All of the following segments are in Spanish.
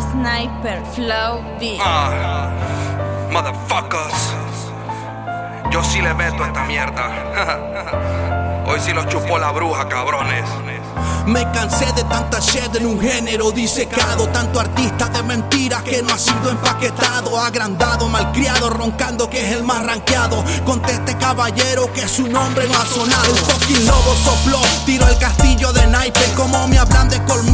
Sniper, Flow, Beat. Ah, motherfuckers. Yo sí le meto a esta mierda. Hoy sí los chupó la bruja, cabrones. Me cansé de tanta shit en un género disecado. Tanto artista de mentiras que no ha sido empaquetado, agrandado, malcriado, roncando que es el más rankeado. Conteste caballero que su nombre no ha sonado. El fucking lobo sopló, tiro el castillo de naipe. Como me hablan de colmillo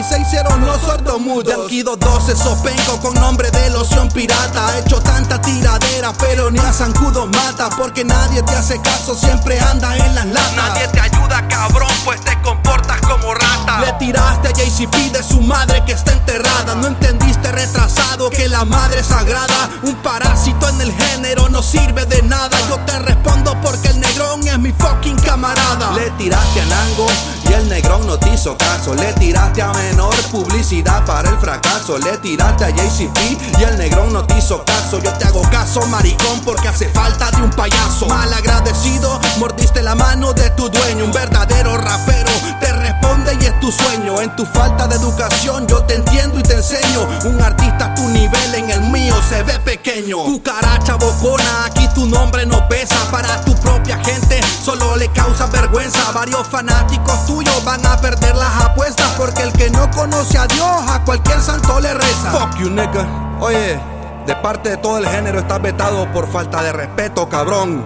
y se hicieron los sordomudos. Yankee 12 sopenco con nombre de loción pirata. He hecho tanta tiradera, pero ni a zancudo mata. Porque nadie te hace caso, siempre anda en las latas. Nadie te ayuda, cabrón, pues te comportas como rata. Le tiraste a JCP de su madre que está enterrada. No entendiste retrasado que la madre es sagrada. Un parásito en el género no sirve de nada. Yo te respondo porque el negrón es mi fucking camarada. Le tiraste a Nango y el negrón no te hizo caso. Le tiraste a menor publicidad para el fracaso. Le tiraste a JCP y el negrón no te hizo caso. Yo te hago caso, maricón, porque hace falta de un payaso. Mal agradecido, mordiste la mano de tu dueño. Un verdadero rapero te responde y es tu sueño. En tu falta de educación yo te entiendo y te enseño. Un artista a tu nivel en el mío se ve pequeño. Cucaracha bocona, aquí tu nombre no pesa. Para tu propia gente solo le causa vergüenza. Varios fanáticos tuyos van a perder las apuestas. Porque el que no conoce a Dios, a cualquier santo le reza. Fuck you, nigga. Oye, de parte de todo el género estás vetado por falta de respeto, cabrón.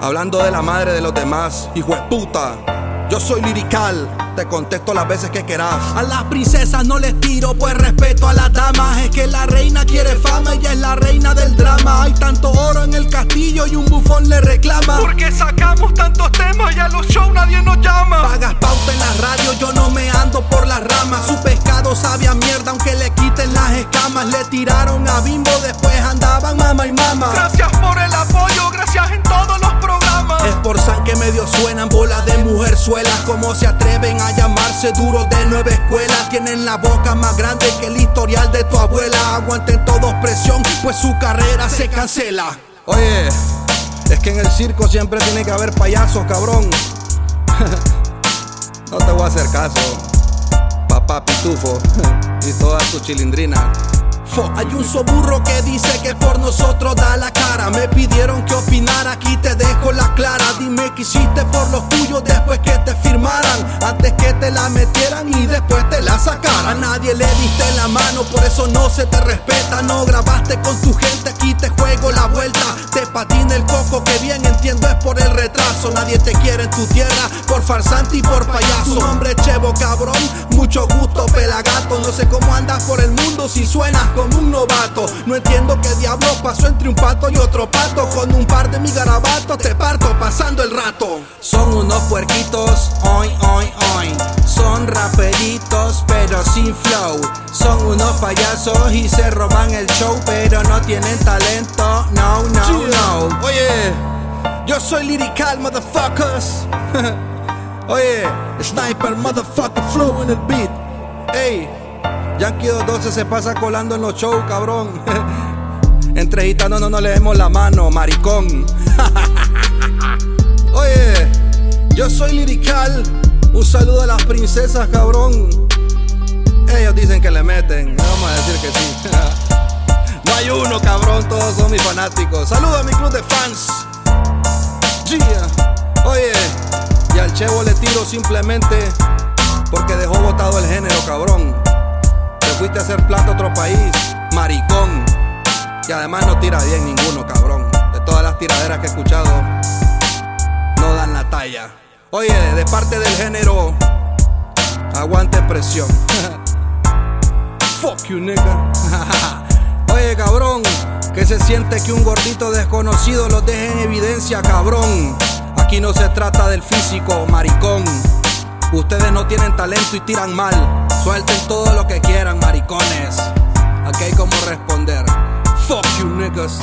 Hablando de la madre de los demás, hijo de puta. Yo soy lirical, te contesto las veces que quieras. A las princesas no les tiro, pues respeto a las damas. Es que la reina quiere fama, ella es la reina del drama. Hay tanto oro en el castillo y un bufón le reclama. Porque sacamos Le tiraron a bimbo, después andaban mama y mama. Gracias por el apoyo, gracias en todos los programas. Es por san que medio suenan bolas de mujer suelas. Como se atreven a llamarse duros de nueva escuela. Tienen la boca más grande que el historial de tu abuela. Aguanten todos presión, pues su carrera se cancela. Oye, es que en el circo siempre tiene que haber payasos, cabrón. no te voy a hacer caso, papá pitufo y toda tu chilindrina. Hay un soburro que dice que por nosotros da la cara. Me pidieron que opinara, aquí te dejo la clara. Dime qué hiciste por los tuyos después que te firmaran. Antes que te la metieran y después te la sacaran. A nadie le diste la mano, por eso no se te respeta. No grabaste con tu gente, Nadie te quiere en tu tierra por farsante y por payaso. Tu nombre es Chevo, cabrón. Mucho gusto, pelagato. No sé cómo andas por el mundo si suenas como un novato. No entiendo qué diablo pasó entre un pato y otro pato. Con un par de mi garabatos te parto pasando el rato. Son unos puerquitos, hoy, hoy, hoy. Son raperitos, pero sin flow. Son unos payasos y se roban el show, pero no tienen talento. No, no, no. Oye, yo soy lirical, motherfuckers. Oye, sniper, motherfucker, flow in the beat. Ey. Yankee 212 se pasa colando en los shows, cabrón. Entre gitanos no nos leemos la mano, maricón. Oye, yo soy lirical. Un saludo a las princesas, cabrón. Ellos dicen que le meten. Vamos a decir que sí. no hay uno, cabrón. Todos son mis fanáticos. Saludo a mi club de fans. Yeah. Oye, y al Chevo le tiro simplemente porque dejó botado el género, cabrón fuiste a hacer plata a otro país, maricón. Y además no tira bien ninguno, cabrón. De todas las tiraderas que he escuchado, no dan la talla. Oye, de parte del género, aguante presión. Fuck you, nigga. Oye, cabrón, que se siente que un gordito desconocido lo deje en evidencia, cabrón. Aquí no se trata del físico, maricón. Ustedes no tienen talento y tiran mal. Suelten todo lo que quieran, maricones. Aquí hay como responder. Fuck you, niggas.